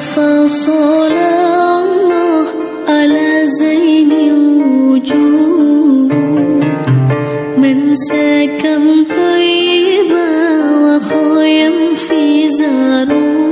فصلى الله على زين الوجود. من سكن طيبا وخيم في زارون